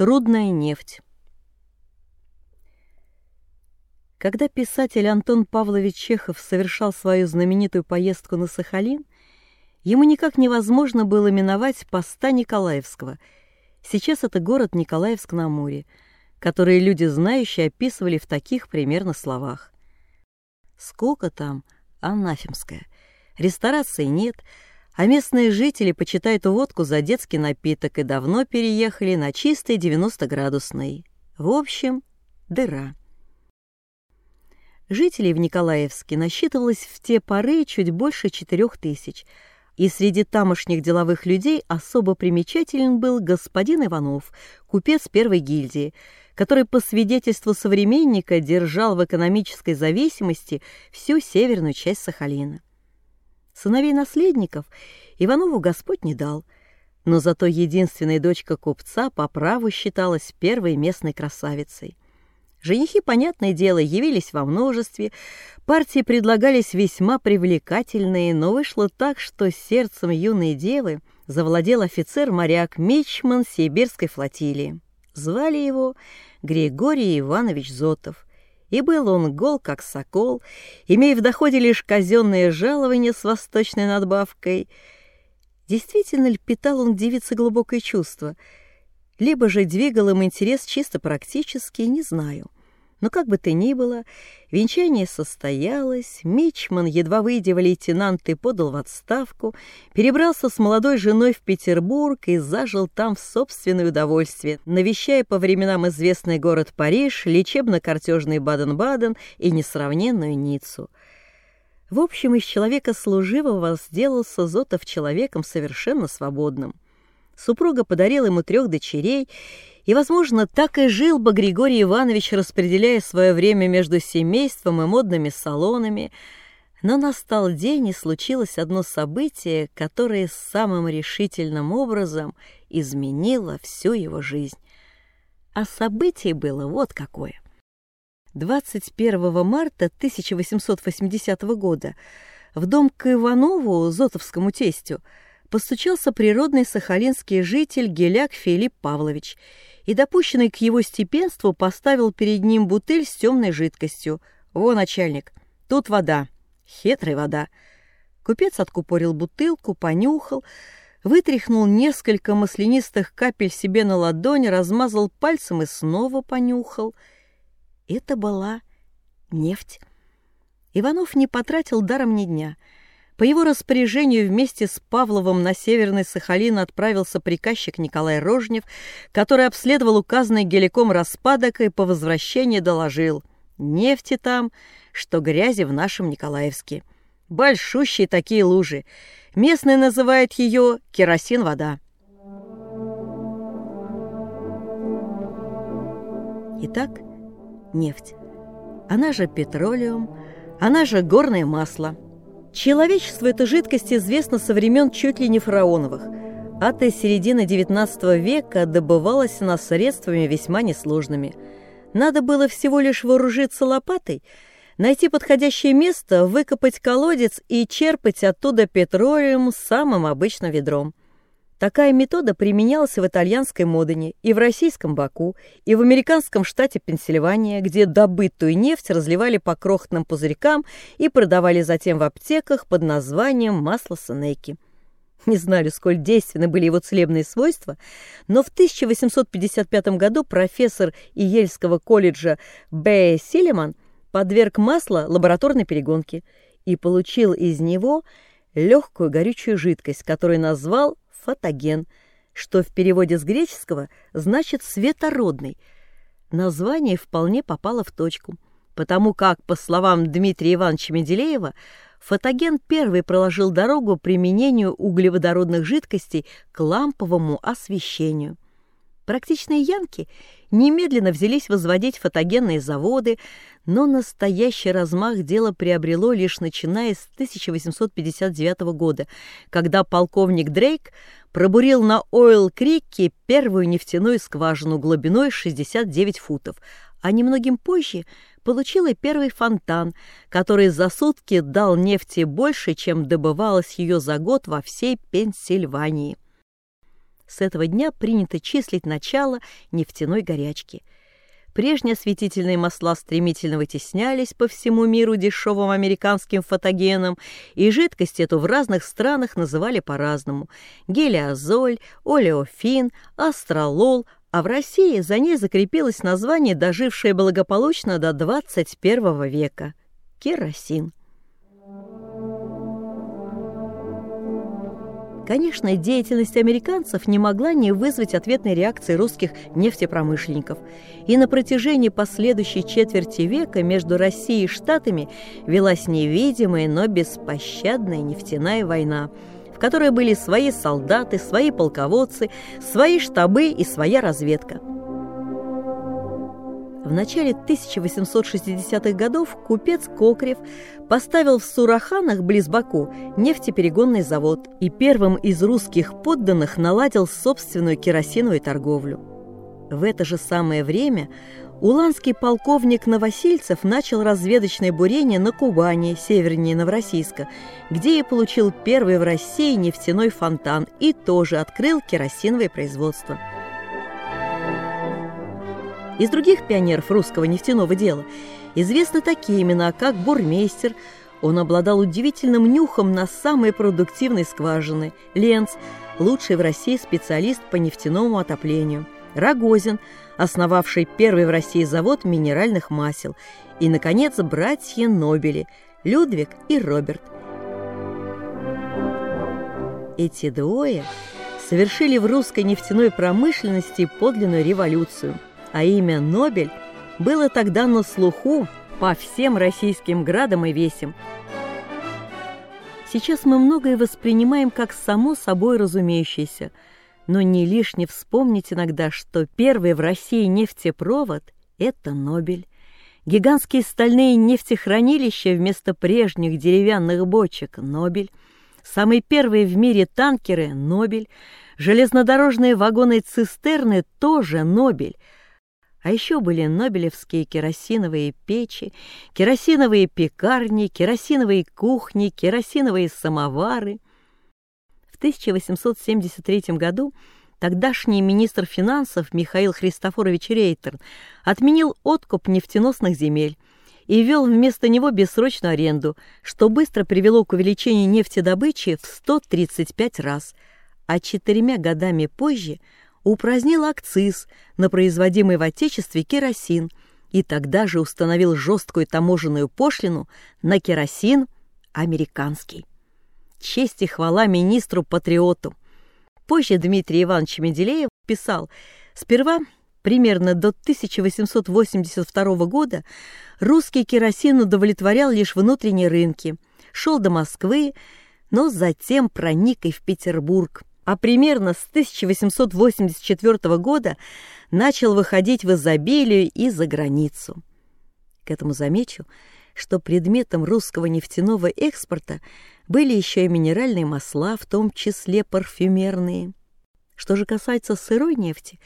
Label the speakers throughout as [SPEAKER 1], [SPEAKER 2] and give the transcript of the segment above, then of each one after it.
[SPEAKER 1] Трудная нефть. Когда писатель Антон Павлович Чехов совершал свою знаменитую поездку на Сахалин, ему никак невозможно было миновать поста Николаевского. Сейчас это город Николаевск на Амуре, который люди знающие описывали в таких примерно словах. Сколько там, анафемская. Ресторации нет, а местные жители почитают водку за детский напиток и давно переехали на чистый 90-градусный. В общем, дыра. Жителей в Николаевске насчитывалось в те поры чуть больше четырех тысяч, и среди тамошних деловых людей особо примечателен был господин Иванов, купец первой гильдии, который по свидетельству современника держал в экономической зависимости всю северную часть Сахалина. Сыновей наследников Иванову Господь не дал, но зато единственная дочка купца по праву считалась первой местной красавицей. Женихи, понятное дело, явились во множестве, партии предлагались весьма привлекательные, но вышло так, что сердцем юной девы завладел офицер-моряк Мичман Сибирской флотилии. Звали его Григорий Иванович Зотов, и был он гол, как сокол, имея в доходе лишь казенное жалование с восточной надбавкой. Действительно ли питал он девице глубокое чувство — либо же двигал им интерес чисто практически, не знаю. Но как бы то ни было, венчание состоялось, Мичман, едва выйдя в лейтенанты, подал в отставку, перебрался с молодой женой в Петербург и зажил там в собственное удовольствие, навещая по временам известный город Париж, лечебно-картежный Баден-Баден и несравненную Ниццу. В общем, из человека служивого сделался Зотов человеком совершенно свободным. Супруга подарила ему трех дочерей, и, возможно, так и жил бы Григорий Иванович, распределяя свое время между семейством и модными салонами. Но настал день, и случилось одно событие, которое самым решительным образом изменило всю его жизнь. А событие было вот какое. 21 марта 1880 года в дом к Иванову, Зотовскому тестю, постучался природный сахалинский житель Геляк Филипп Павлович и, допущенный к его степенству, поставил перед ним бутыль с темной жидкостью. «Во, начальник, тут вода, хитрая вода». Купец откупорил бутылку, понюхал, вытряхнул несколько маслянистых капель себе на ладонь, размазал пальцем и снова понюхал. Это была нефть. Иванов не потратил даром ни дня — по его распоряжению вместе с Павловым на Северный Сахалин отправился приказчик Николай Рожнев, который обследовал указанный геликом распадок и по возвращении доложил «Нефти там, что грязи в нашем Николаевске. Большущие такие лужи. Местные называют ее керосин-вода». Итак, нефть. Она же петролиум, она же горное масло – Человечеству эта жидкость известна со времен чуть ли не фараоновых. А до середины XIX века добывалась она средствами весьма несложными. Надо было всего лишь вооружиться лопатой, найти подходящее место, выкопать колодец и черпать оттуда петролиум самым обычным ведром. Такая метода применялась в итальянской Модене, и в российском Баку, и в американском штате Пенсильвания, где добытую нефть разливали по крохотным пузырькам и продавали затем в аптеках под названием масло Сенеки. Не знали, сколь действенны были его целебные свойства, но в 1855 году профессор Иельского колледжа Б. Силеман подверг масло лабораторной перегонке и получил из него легкую горючую жидкость, которую назвал фотоген, что в переводе с греческого значит «светородный». Название вполне попало в точку, потому как, по словам Дмитрия Ивановича Менделеева, фотоген первый проложил дорогу применению углеводородных жидкостей к ламповому освещению. Практичные янки немедленно взялись возводить фотогенные заводы, но настоящий размах дела приобрело лишь начиная с 1859 года, когда полковник Дрейк пробурил на Ойл-Крике первую нефтяную скважину глубиной 69 футов, а немногим позже получил и первый фонтан, который за сутки дал нефти больше, чем добывалось ее за год во всей Пенсильвании. С этого дня принято числить начало нефтяной горячки. Прежние осветительные масла стремительно вытеснялись по всему миру дешевым американским фотогеном, и жидкость эту в разных странах называли по-разному. Гелиозоль, олеофин, астролол, а в России за ней закрепилось название, дожившее благополучно до 21 века – керосин. Конечно, деятельность американцев не могла не вызвать ответной реакции русских нефтепромышленников. И на протяжении последующей четверти века между Россией и Штатами велась невидимая, но беспощадная нефтяная война, в которой были свои солдаты, свои полководцы, свои штабы и своя разведка. В начале 1860-х годов купец Кокрев поставил в Сураханах близ Баку нефтеперегонный завод и первым из русских подданных наладил собственную керосиновую торговлю. В это же самое время уланский полковник Новосильцев начал разведочное бурение на Кубани, севернее Новороссийска, где и получил первый в России нефтяной фонтан и тоже открыл керосиновое производство. Из других пионеров русского нефтяного дела известны такие имена, как Бурмейстер, он обладал удивительным нюхом на самые продуктивные скважины, Ленц, лучший в России специалист по нефтяному отоплению, Рогозин, основавший первый в России завод минеральных масел, и, наконец, братья Нобели, Людвиг и Роберт. Эти двое совершили в русской нефтяной промышленности подлинную революцию – а имя Нобель было тогда на слуху по всем российским градам и весям. Сейчас мы многое воспринимаем как само собой разумеющееся, но не лишне вспомнить иногда, что первый в России нефтепровод – это Нобель. Гигантские стальные нефтехранилища вместо прежних деревянных бочек – Нобель. Самые первые в мире танкеры – Нобель. Железнодорожные вагоны-цистерны – тоже Нобель – а еще были нобелевские керосиновые печи, керосиновые пекарни, керосиновые кухни, керосиновые самовары. В 1873 году тогдашний министр финансов Михаил Христофорович Рейтер отменил откуп нефтеносных земель и ввел вместо него бессрочную аренду, что быстро привело к увеличению нефтедобычи в 135 раз, а четырьмя годами позже – упразднил акциз на производимый в Отечестве керосин и тогда же установил жесткую таможенную пошлину на керосин американский. Честь и хвала министру-патриоту. Позже Дмитрий Иванович Менделеев писал, сперва примерно до 1882 года русский керосин удовлетворял лишь внутренние рынки, шел до Москвы, но затем проник и в Петербург, а примерно с 1884 года начал выходить в изобилие и за границу. К этому замечу, что предметом русского нефтяного экспорта были еще и минеральные масла, в том числе парфюмерные. Что же касается сырой нефти,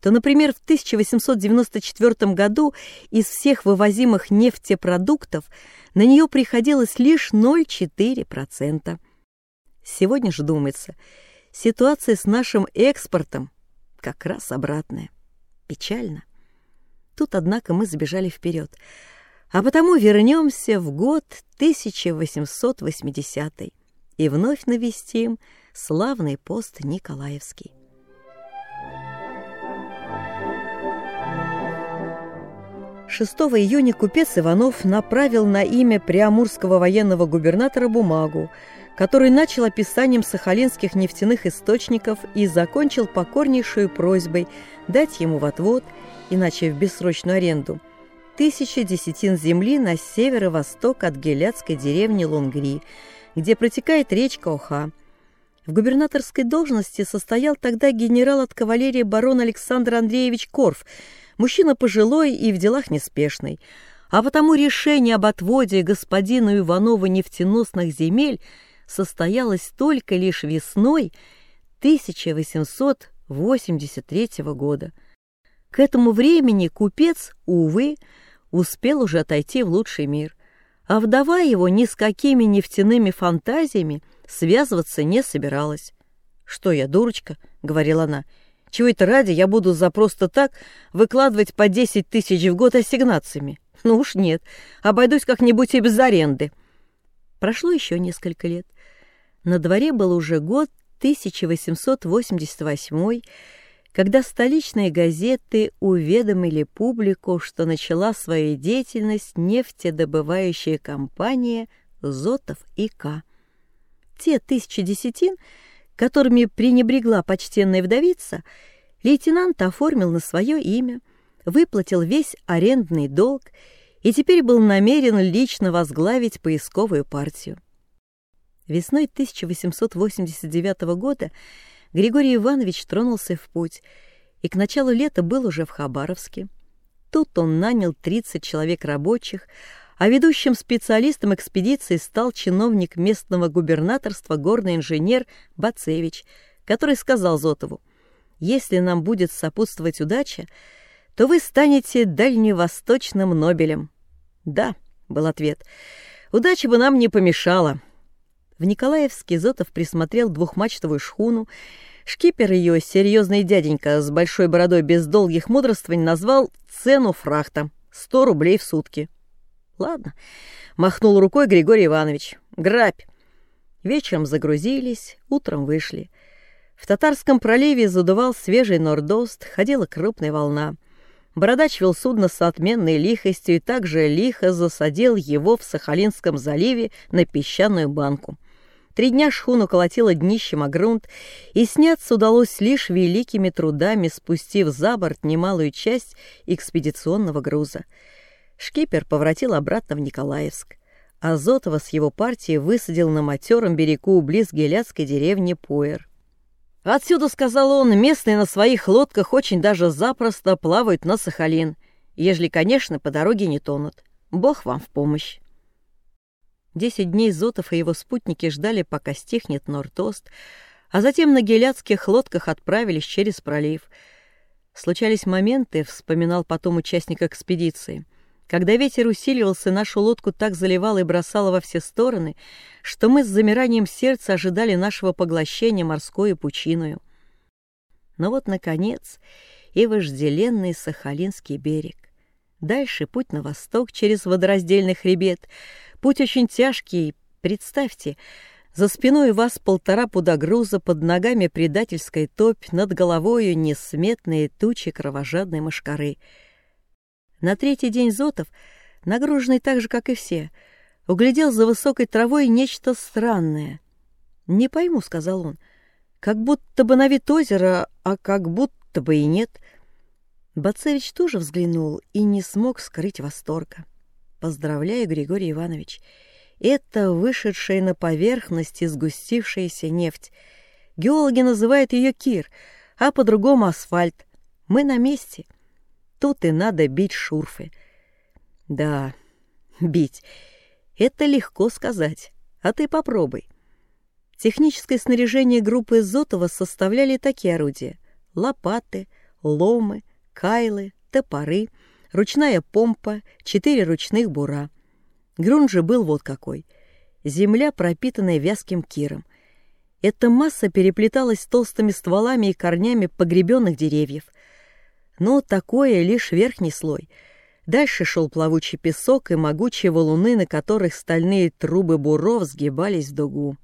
[SPEAKER 1] то, например, в 1894 году из всех вывозимых нефтепродуктов на нее приходилось лишь 0,4%. Сегодня же думается – Ситуация с нашим экспортом как раз обратная. Печально. Тут, однако, мы забежали вперед. А потому вернемся в год 1880 и вновь навестим славный пост Николаевский. Шестого июня купец Иванов направил на имя приамурского военного губернатора бумагу, который начал описанием сахалинских нефтяных источников и закончил покорнейшую просьбой дать ему в отвод, иначе в бессрочную аренду, тысячи десятин земли на северо-восток от геляцкой деревни Лонгри, где протекает речка Оха. В губернаторской должности состоял тогда генерал от кавалерии барон Александр Андреевич Корф, мужчина пожилой и в делах неспешный, а потому решение об отводе господину Иванову нефтеносных земель – состоялась только лишь весной 1883 года. К этому времени купец, увы, успел уже отойти в лучший мир, а вдова его ни с какими нефтяными фантазиями связываться не собиралась. «Что я, дурочка?» — говорила она. «Чего это ради я буду за просто так выкладывать по 10 тысяч в год ассигнациями? Ну уж нет, обойдусь как-нибудь и без аренды». Прошло еще несколько лет. На дворе был уже год 1888 когда столичные газеты уведомили публику, что начала свою деятельность нефтедобывающая компания «Зотов и К». Те тысячи десятин, которыми пренебрегла почтенная вдовица, лейтенант оформил на свое имя, выплатил весь арендный долг и теперь был намерен лично возглавить поисковую партию. Весной 1889 года Григорий Иванович тронулся в путь и к началу лета был уже в Хабаровске. Тут он нанял 30 человек рабочих, а ведущим специалистом экспедиции стал чиновник местного губернаторства горный инженер Бацевич, который сказал Зотову, «Если нам будет сопутствовать удача, то вы станете дальневосточным Нобелем». «Да», — был ответ, — «удача бы нам не помешала». В Николаевске Зотов присмотрел двухмачтовую шхуну. Шкипер ее, серьезный дяденька с большой бородой без долгих мудрствований, назвал цену фрахта — сто рублей в сутки. «Ладно», — махнул рукой Григорий Иванович, — «грабь». Вечером загрузились, утром вышли. В Татарском проливе задувал свежий нордост, ходила крупная волна. Бородач вел судно с отменной лихостью и также лихо засадил его в Сахалинском заливе на песчаную банку. Три дня шхуну колотила днищем о грунт, и сняться удалось лишь великими трудами, спустив за борт немалую часть экспедиционного груза. Шкипер поворотил обратно в Николаевск, а Зотова с его партией высадил на матером берегу близ геляцкой деревни Пуэр. Отсюда, сказал он, местные на своих лодках очень даже запросто плавают на Сахалин, ежели, конечно, по дороге не тонут. Бог вам в помощь. Десять дней Зотов и его спутники ждали, пока стихнет Нортост, а затем на геляцких лодках отправились через пролив. Случались моменты, вспоминал потом участник экспедиции, когда ветер усиливался, нашу лодку так заливало и бросало во все стороны, что мы с замиранием сердца ожидали нашего поглощения морской пучиною. Но вот, наконец, и вожделенный Сахалинский берег. Дальше путь на восток через водораздельный хребет — Путь очень тяжкий, представьте. За спиной у вас полтора пуда груза, под ногами предательская топь, над головою несметные тучи кровожадной мошкары. На третий день Зотов, нагруженный так же, как и все, углядел за высокой травой нечто странное. «Не пойму», — сказал он, — «как будто бы на вид озера, а как будто бы и нет». Бацевич тоже взглянул и не смог скрыть восторга. Поздравляю, Григорий Иванович. Это вышедшая на поверхность и сгустившаяся нефть. Геологи называют ее кир, а по-другому асфальт. Мы на месте. Тут и надо бить шурфы. Да, бить. Это легко сказать. А ты попробуй. Техническое снаряжение группы Зотова составляли такие орудия. Лопаты, ломы, кайлы, топоры — ручная помпа, четыре ручных бура. Грунт же был вот какой. Земля, пропитанная вязким киром. Эта масса переплеталась толстыми стволами и корнями погребенных деревьев. Но такое лишь верхний слой. Дальше шел плавучий песок и могучие валуны, на которых стальные трубы буров сгибались в дугу.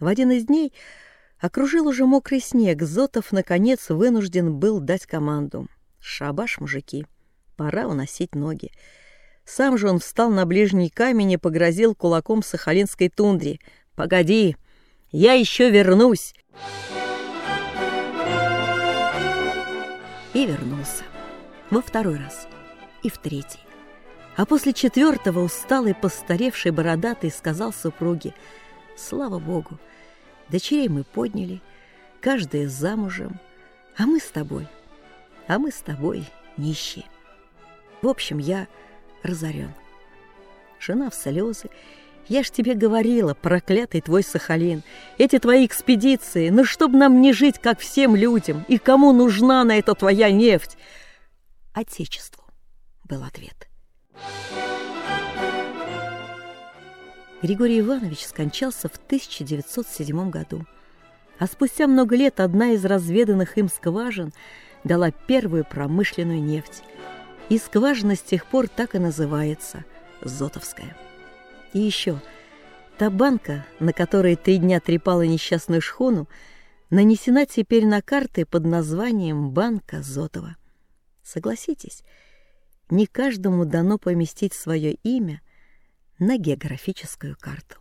[SPEAKER 1] В один из дней окружил уже мокрый снег. Зотов, наконец, вынужден был дать команду. «Шабаш, мужики!» Пора уносить ноги. Сам же он встал на ближний камень и погрозил кулаком сахалинской тундре. «Погоди, я еще вернусь!» И вернулся. Во второй раз. И в третий. А после четвертого усталый, постаревший бородатый сказал супруге, «Слава Богу, дочерей мы подняли, каждая замужем, а мы с тобой, а мы с тобой нищие». В общем, я разорен. Жена в слезы. Я ж тебе говорила, проклятый твой Сахалин, эти твои экспедиции, ну чтоб нам не жить, как всем людям, и кому нужна на это твоя нефть? Отечеству, был ответ. Григорий Иванович скончался в 1907 году. А спустя много лет одна из разведанных им скважин дала первую промышленную нефть. И скважина с тех пор так и называется – Зотовская. И еще, та банка, на которой три дня трепала несчастную шхуну, нанесена теперь на карты под названием «Банка Зотова». Согласитесь, не каждому дано поместить свое имя на географическую карту.